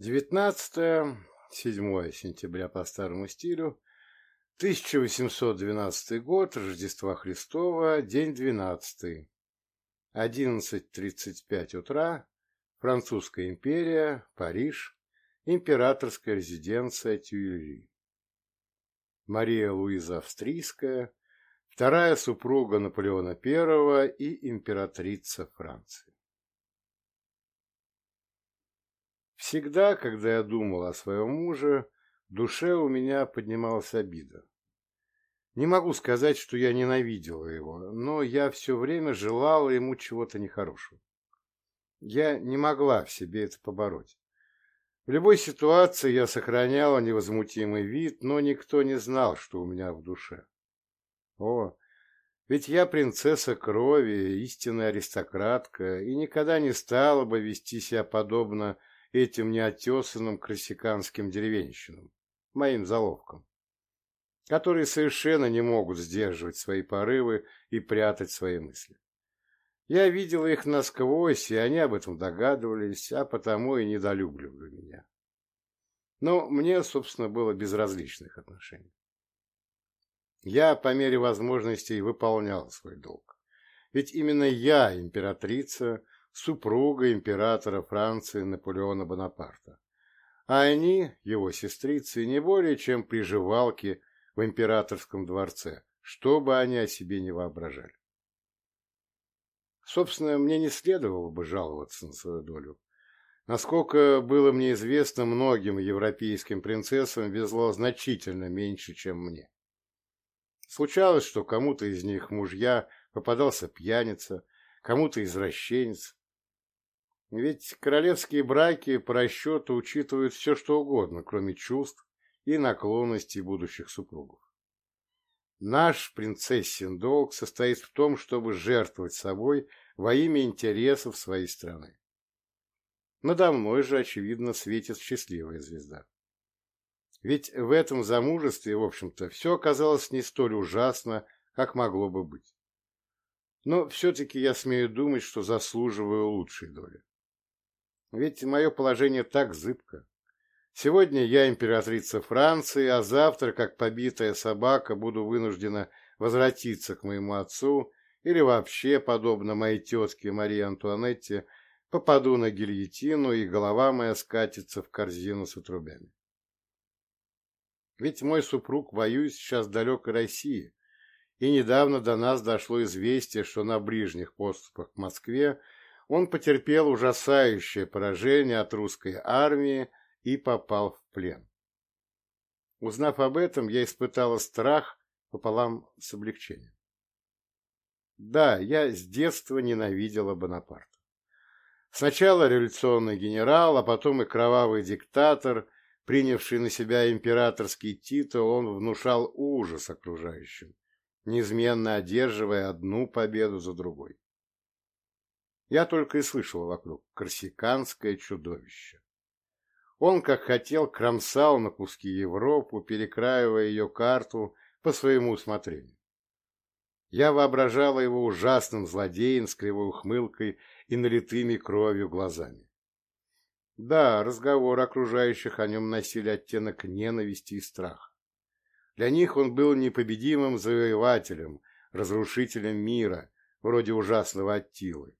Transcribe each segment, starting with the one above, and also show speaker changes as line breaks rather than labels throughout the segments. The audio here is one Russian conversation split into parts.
19 7 сентября по старому стилю, 1812 год, Рождества Христова, день 12, 11.35 утра, Французская империя, Париж, императорская резиденция Тюильри. Мария Луиза Австрийская, вторая супруга Наполеона I и императрица Франции. Всегда, когда я думал о своем муже, в душе у меня поднималась обида. Не могу сказать, что я ненавидела его, но я все время желала ему чего-то нехорошего. Я не могла в себе это побороть. В любой ситуации я сохраняла невозмутимый вид, но никто не знал, что у меня в душе. О, ведь я принцесса крови, истинная аристократка, и никогда не стала бы вести себя подобно этим неотесанным красиканским деревенщинам, моим заловкам, которые совершенно не могут сдерживать свои порывы и прятать свои мысли. Я видела их насквозь, и они об этом догадывались, а потому и недолюбливали меня. Но мне, собственно, было безразлично их отношение. Я по мере возможностей выполнял свой долг. Ведь именно я, императрица, супруга императора Франции Наполеона Бонапарта. А они, его сестрицы, не более чем приживалки в императорском дворце, что бы они о себе не воображали. Собственно, мне не следовало бы жаловаться на свою долю. Насколько было мне известно, многим европейским принцессам везло значительно меньше, чем мне. Случалось, что кому-то из них мужья попадался пьяница, кому-то извращенец, ведь королевские браки по расчету учитывают все, что угодно, кроме чувств и наклонностей будущих супругов. Наш принцессин долг состоит в том, чтобы жертвовать собой во имя интересов своей страны. Надо мной же, очевидно, светит счастливая звезда. Ведь в этом замужестве, в общем-то, все оказалось не столь ужасно, как могло бы быть. Но все-таки я смею думать, что заслуживаю лучшей доли. Ведь мое положение так зыбко. Сегодня я императрица Франции, а завтра, как побитая собака, буду вынуждена возвратиться к моему отцу или вообще, подобно моей тетке Марии Антуанетте, попаду на гильотину, и голова моя скатится в корзину с отрубями. Ведь мой супруг воюет сейчас в далекой России, и недавно до нас дошло известие, что на ближних поступах к Москве он потерпел ужасающее поражение от русской армии и попал в плен. Узнав об этом, я испытала страх пополам с облегчением. Да, я с детства ненавидела Бонапарта. Сначала революционный генерал, а потом и кровавый диктатор, принявший на себя императорский титул, он внушал ужас окружающим, неизменно одерживая одну победу за другой. Я только и слышал вокруг корсиканское чудовище. Он, как хотел, кромсал на куски Европу, перекраивая ее карту по своему усмотрению. Я воображала его ужасным злодеем с кривой ухмылкой и налитыми кровью глазами. Да, разговоры окружающих о нем носили оттенок ненависти и страха. Для них он был непобедимым завоевателем, разрушителем мира, вроде ужасного Аттилы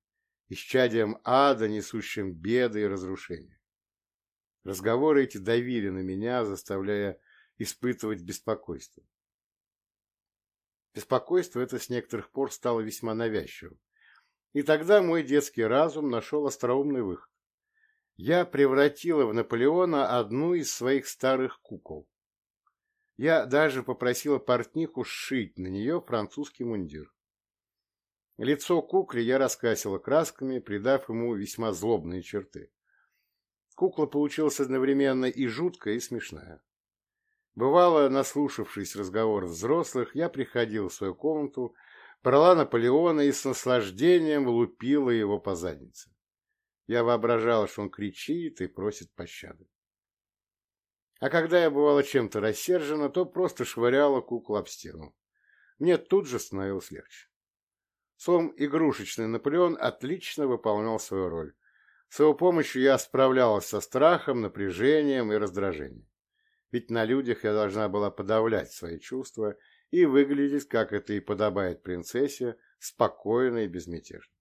исчадием ада, несущим беды и разрушения. Разговоры эти давили на меня, заставляя испытывать беспокойство. Беспокойство это с некоторых пор стало весьма навязчивым. И тогда мой детский разум нашел остроумный выход. Я превратила в Наполеона одну из своих старых кукол. Я даже попросила портниху сшить на нее французский мундир. Лицо кукле я раскрасила красками, придав ему весьма злобные черты. Кукла получилась одновременно и жуткая, и смешная. Бывало, наслушавшись разговор взрослых, я приходил в свою комнату, брала Наполеона и с наслаждением лупила его по заднице. Я воображала, что он кричит и просит пощады. А когда я бывала чем-то рассержена, то просто швыряла куклу об стену. Мне тут же становилось легче. Словом, игрушечный Наполеон отлично выполнял свою роль. С его помощью я справлялась со страхом, напряжением и раздражением. Ведь на людях я должна была подавлять свои чувства и выглядеть, как это и подобает принцессе, спокойно и безмятежно.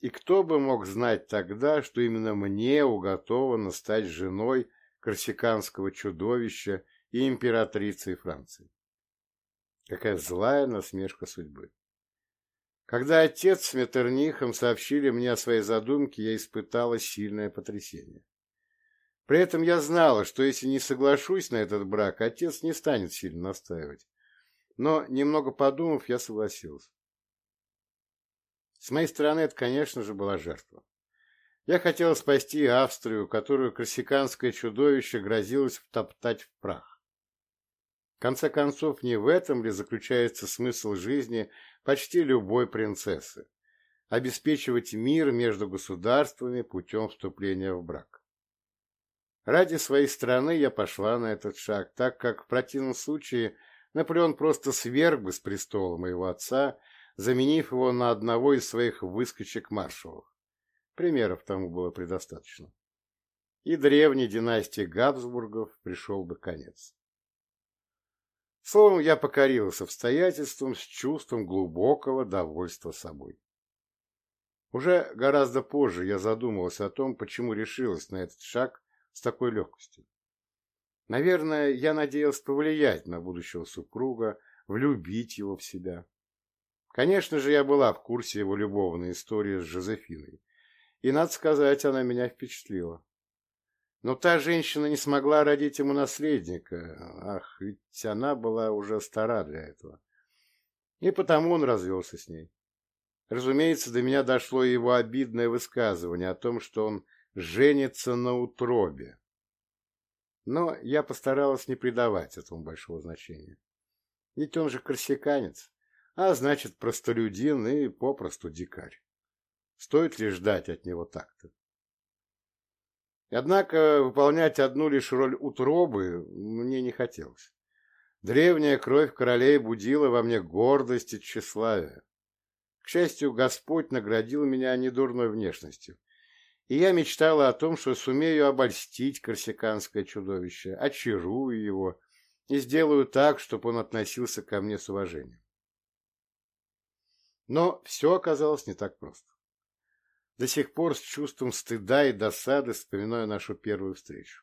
И кто бы мог знать тогда, что именно мне уготовано стать женой корсиканского чудовища и императрицей Франции? Какая злая насмешка судьбы. Когда отец с Метернихом сообщили мне о своей задумке, я испытала сильное потрясение. При этом я знала, что если не соглашусь на этот брак, отец не станет сильно настаивать. Но, немного подумав, я согласилась. С моей стороны, это, конечно же, была жертва. Я хотела спасти Австрию, которую корсиканское чудовище грозилось втоптать в прах. В конце концов, не в этом ли заключается смысл жизни почти любой принцессы – обеспечивать мир между государствами путем вступления в брак. Ради своей страны я пошла на этот шаг, так как в противном случае Наполеон просто сверг бы с престола моего отца, заменив его на одного из своих выскочек-маршалов. Примеров тому было предостаточно. И древней династии Габсбургов пришел бы конец. Словом, я покорился обстоятельствам с чувством глубокого довольства собой. Уже гораздо позже я задумался о том, почему решилась на этот шаг с такой легкостью. Наверное, я надеялся повлиять на будущего супруга, влюбить его в себя. Конечно же, я была в курсе его любовной истории с Жозефиной, и, надо сказать, она меня впечатлила. Но та женщина не смогла родить ему наследника. Ах, ведь она была уже стара для этого. И потому он развелся с ней. Разумеется, до меня дошло его обидное высказывание о том, что он женится на утробе. Но я постаралась не придавать этому большого значения. Ведь он же корсиканец, а значит простолюдин и попросту дикарь. Стоит ли ждать от него так-то? Однако выполнять одну лишь роль утробы мне не хотелось. Древняя кровь королей будила во мне гордость и тщеславие. К счастью, Господь наградил меня недурной внешностью, и я мечтала о том, что сумею обольстить корсиканское чудовище, очарую его и сделаю так, чтобы он относился ко мне с уважением. Но все оказалось не так просто. До сих пор с чувством стыда и досады вспоминаю нашу первую встречу.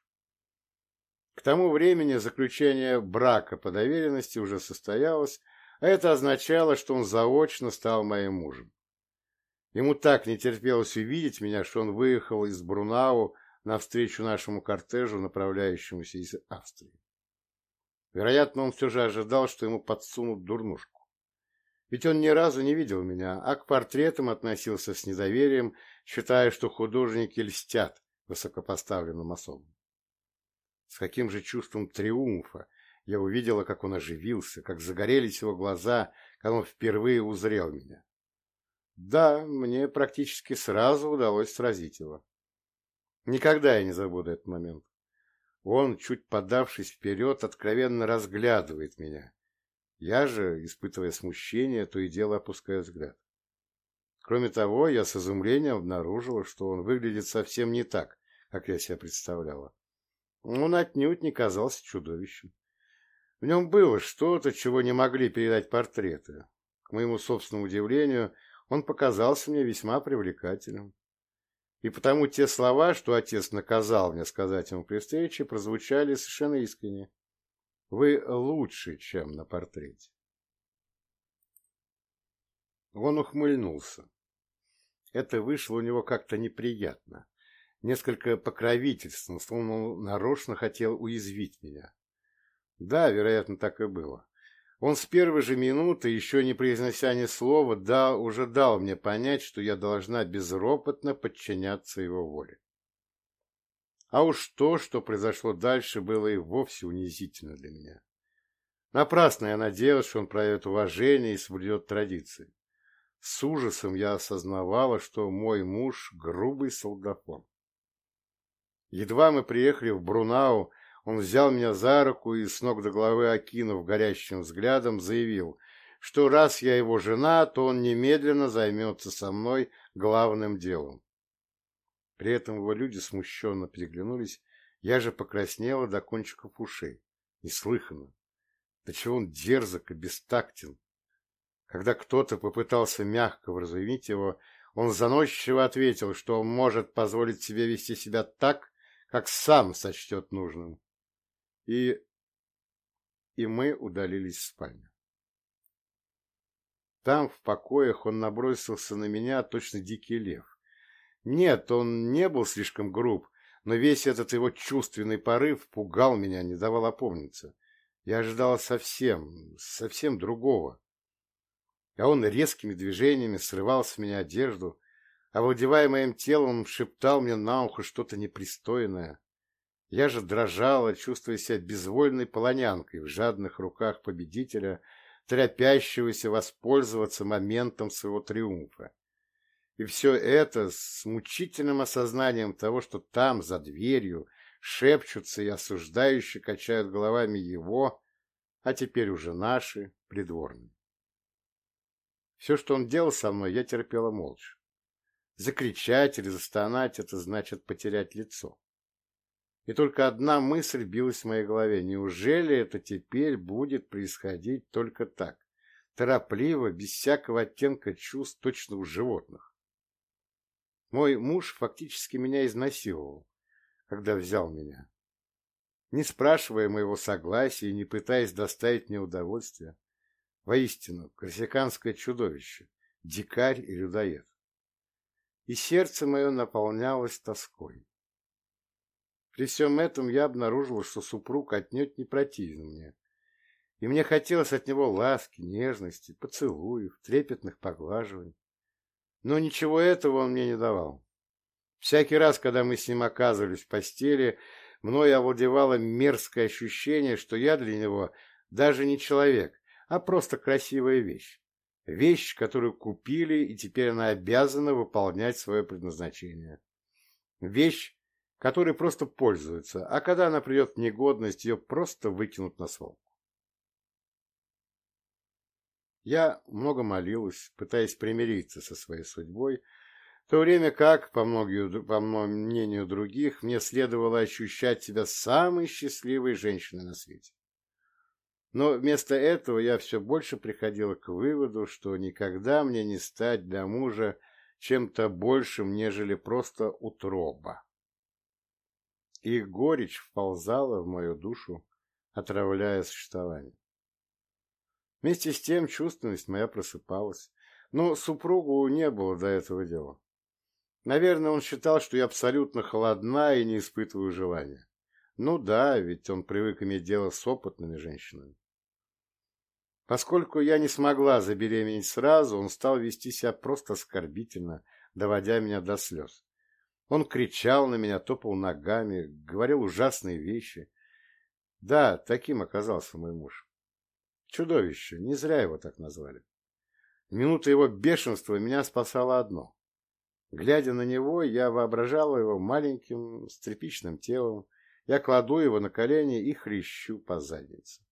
К тому времени заключение брака по доверенности уже состоялось, а это означало, что он заочно стал моим мужем. Ему так не терпелось увидеть меня, что он выехал из Брунау навстречу нашему кортежу, направляющемуся из Австрии. Вероятно, он все же ожидал, что ему подсунут дурнушку. Ведь он ни разу не видел меня, а к портретам относился с недоверием, считая, что художники льстят высокопоставленным особам. С каким же чувством триумфа я увидела, как он оживился, как загорелись его глаза, когда он впервые узрел меня. Да, мне практически сразу удалось сразить его. Никогда я не забуду этот момент. Он, чуть подавшись вперед, откровенно разглядывает меня, я же, испытывая смущение, то и дело опускаю взгляд. Кроме того, я с изумлением обнаружила, что он выглядит совсем не так, как я себя представляла. Он отнюдь не казался чудовищем. В нем было что-то, чего не могли передать портреты. К моему собственному удивлению, он показался мне весьма привлекательным. И потому те слова, что отец наказал мне сказать ему при встрече, прозвучали совершенно искренне. Вы лучше, чем на портрете. Он ухмыльнулся. Это вышло у него как-то неприятно, несколько покровительственно, словно он нарочно хотел уязвить меня. Да, вероятно, так и было. Он с первой же минуты, еще не произнося ни слова, да, уже дал мне понять, что я должна безропотно подчиняться его воле. А уж то, что произошло дальше, было и вовсе унизительно для меня. Напрасно я надеялась, что он проявит уважение и соблюдет традиции. С ужасом я осознавала, что мой муж — грубый солдафон. Едва мы приехали в Брунау, он взял меня за руку и, с ног до головы окинув горящим взглядом, заявил, что раз я его жена, то он немедленно займется со мной главным делом. При этом его люди смущенно переглянулись, я же покраснела до кончиков ушей. Неслыханно. Да чего он дерзок и бестактен. Когда кто-то попытался мягко вразумить его, он заносчиво ответил, что он может позволить себе вести себя так, как сам сочтет нужным. И... и мы удалились в спальню. Там, в покоях, он набросился на меня, точно дикий лев. Нет, он не был слишком груб, но весь этот его чувственный порыв пугал меня, не давал опомниться. Я ожидал совсем, совсем другого. А он резкими движениями срывал с меня одежду, овладевая моим телом, шептал мне на ухо что-то непристойное. Я же дрожала, чувствуя себя безвольной полонянкой в жадных руках победителя, торопящегося воспользоваться моментом своего триумфа. И все это с мучительным осознанием того, что там, за дверью, шепчутся и осуждающе качают головами его, а теперь уже наши, придворные. Все, что он делал со мной, я терпела молча. Закричать или застонать — это значит потерять лицо. И только одна мысль билась в моей голове. Неужели это теперь будет происходить только так? Торопливо, без всякого оттенка чувств, точно у животных. Мой муж фактически меня изнасиловал, когда взял меня. Не спрашивая моего согласия и не пытаясь доставить мне удовольствие. Воистину, корсиканское чудовище, дикарь и людоед. И сердце мое наполнялось тоской. При всем этом я обнаружил, что супруг отнюдь не противен мне, и мне хотелось от него ласки, нежности, поцелуев, трепетных поглаживаний. Но ничего этого он мне не давал. Всякий раз, когда мы с ним оказывались в постели, мной овладевало мерзкое ощущение, что я для него даже не человек, а просто красивая вещь. Вещь, которую купили, и теперь она обязана выполнять свое предназначение. Вещь, которой просто пользуются, а когда она придет в негодность, ее просто выкинут на свалку. Я много молилась, пытаясь примириться со своей судьбой, в то время как, по, многию, по мнению других, мне следовало ощущать себя самой счастливой женщиной на свете. Но вместо этого я все больше приходила к выводу, что никогда мне не стать для мужа чем-то большим, нежели просто утроба. И горечь вползала в мою душу, отравляя существование. Вместе с тем чувственность моя просыпалась, но супругу не было до этого дела. Наверное, он считал, что я абсолютно холодна и не испытываю желания. Ну да, ведь он привык иметь дело с опытными женщинами. Поскольку я не смогла забеременеть сразу, он стал вести себя просто оскорбительно, доводя меня до слез. Он кричал на меня, топал ногами, говорил ужасные вещи. Да, таким оказался мой муж. Чудовище, не зря его так назвали. В минуту его бешенства меня спасало одно. Глядя на него, я воображала его маленьким, с тряпичным телом. Я кладу его на колени и хрещу по заднице.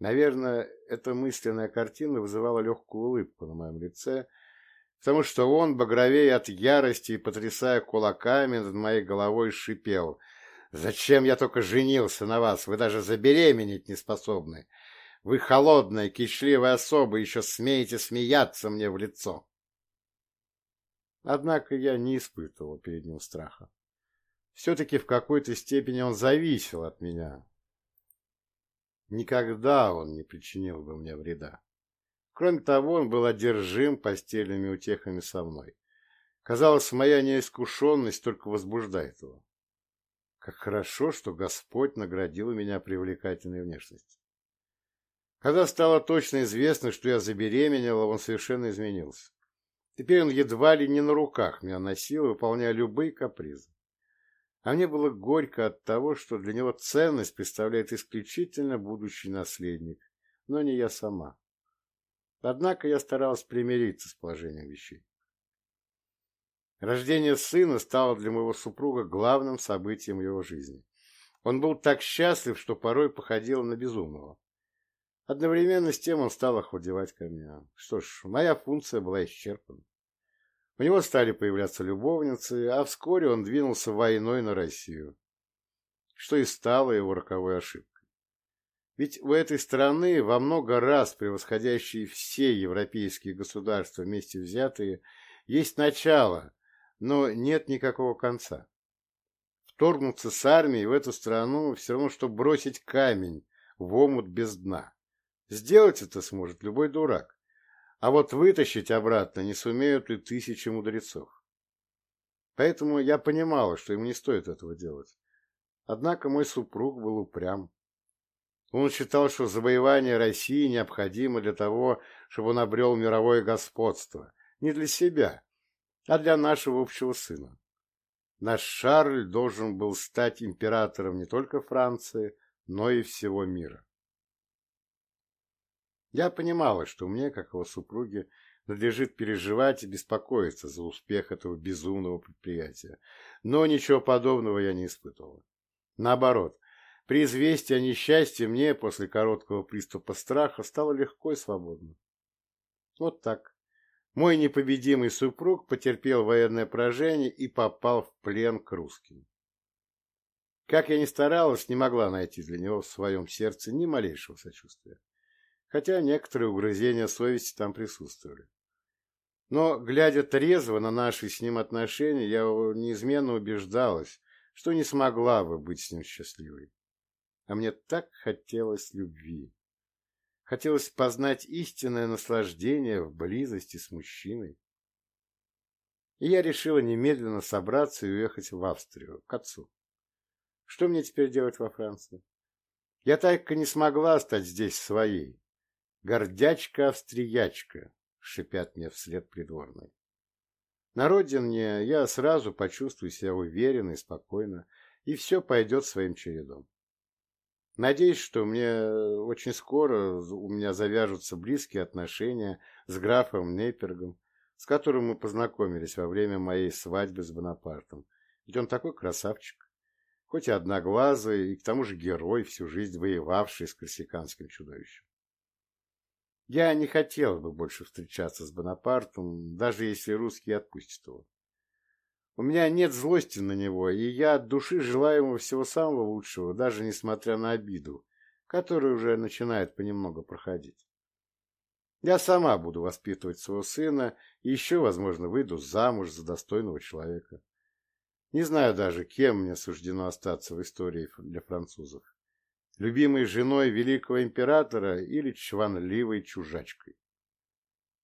Наверное, эта мысленная картина вызывала легкую улыбку на моем лице, потому что он, багровее от ярости и потрясая кулаками над моей головой, шипел. «Зачем я только женился на вас? Вы даже забеременеть не способны. Вы холодная, кишливая особа, еще смеете смеяться мне в лицо. Однако я не испытывал перед ним страха. Все-таки в какой-то степени он зависел от меня. Никогда он не причинил бы мне вреда. Кроме того, он был одержим постельными утехами со мной. Казалось, моя неискушенность только возбуждает его. Как хорошо, что Господь наградил меня привлекательной внешностью. Когда стало точно известно, что я забеременела, он совершенно изменился. Теперь он едва ли не на руках меня носил, выполняя любые капризы. А мне было горько от того, что для него ценность представляет исключительно будущий наследник, но не я сама. Однако я старалась примириться с положением вещей. Рождение сына стало для моего супруга главным событием его жизни. Он был так счастлив, что порой походил на безумного. Одновременно с тем он стал охладевать ко мне. Что ж, моя функция была исчерпана. У него стали появляться любовницы, а вскоре он двинулся войной на Россию, что и стало его роковой ошибкой. Ведь у этой страны, во много раз превосходящие все европейские государства вместе взятые, есть начало, но нет никакого конца. Вторгнуться с армией в эту страну все равно, что бросить камень в омут без дна. Сделать это сможет любой дурак, а вот вытащить обратно не сумеют и тысячи мудрецов. Поэтому я понимала, что ему не стоит этого делать. Однако мой супруг был упрям. Он считал, что завоевание России необходимо для того, чтобы он обрел мировое господство. Не для себя, а для нашего общего сына. Наш Шарль должен был стать императором не только Франции, но и всего мира. Я понимала, что мне, как его супруге, надлежит переживать и беспокоиться за успех этого безумного предприятия, но ничего подобного я не испытывала. Наоборот, при известии о несчастье мне после короткого приступа страха стало легко и свободно. Вот так. Мой непобедимый супруг потерпел военное поражение и попал в плен к русским. Как я ни старалась, не могла найти для него в своем сердце ни малейшего сочувствия, хотя некоторые угрызения совести там присутствовали. Но, глядя трезво на наши с ним отношения, я неизменно убеждалась, что не смогла бы быть с ним счастливой. А мне так хотелось любви. Хотелось познать истинное наслаждение в близости с мужчиной. И я решила немедленно собраться и уехать в Австрию, к отцу. Что мне теперь делать во Франции? Я так и не смогла стать здесь своей. Гордячка-австриячка, шипят мне вслед придворные. На родине я сразу почувствую себя уверенно и спокойно, и все пойдет своим чередом. Надеюсь, что мне очень скоро у меня завяжутся близкие отношения с графом Нейпергом, с которым мы познакомились во время моей свадьбы с Бонапартом. Ведь он такой красавчик, хоть и одноглазый, и к тому же герой, всю жизнь воевавший с корсиканским чудовищем. Я не хотел бы больше встречаться с Бонапартом, даже если русские отпустят его. У меня нет злости на него, и я от души желаю ему всего самого лучшего, даже несмотря на обиду, которая уже начинает понемногу проходить. Я сама буду воспитывать своего сына и еще, возможно, выйду замуж за достойного человека. Не знаю даже, кем мне суждено остаться в истории для французов. Любимой женой великого императора или чванливой чужачкой.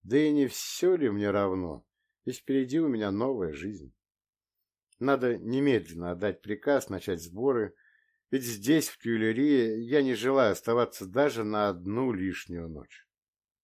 Да и не все ли мне равно, ведь впереди у меня новая жизнь. Надо немедленно отдать приказ, начать сборы, ведь здесь, в Тюильрии, я не желаю оставаться даже на одну лишнюю ночь.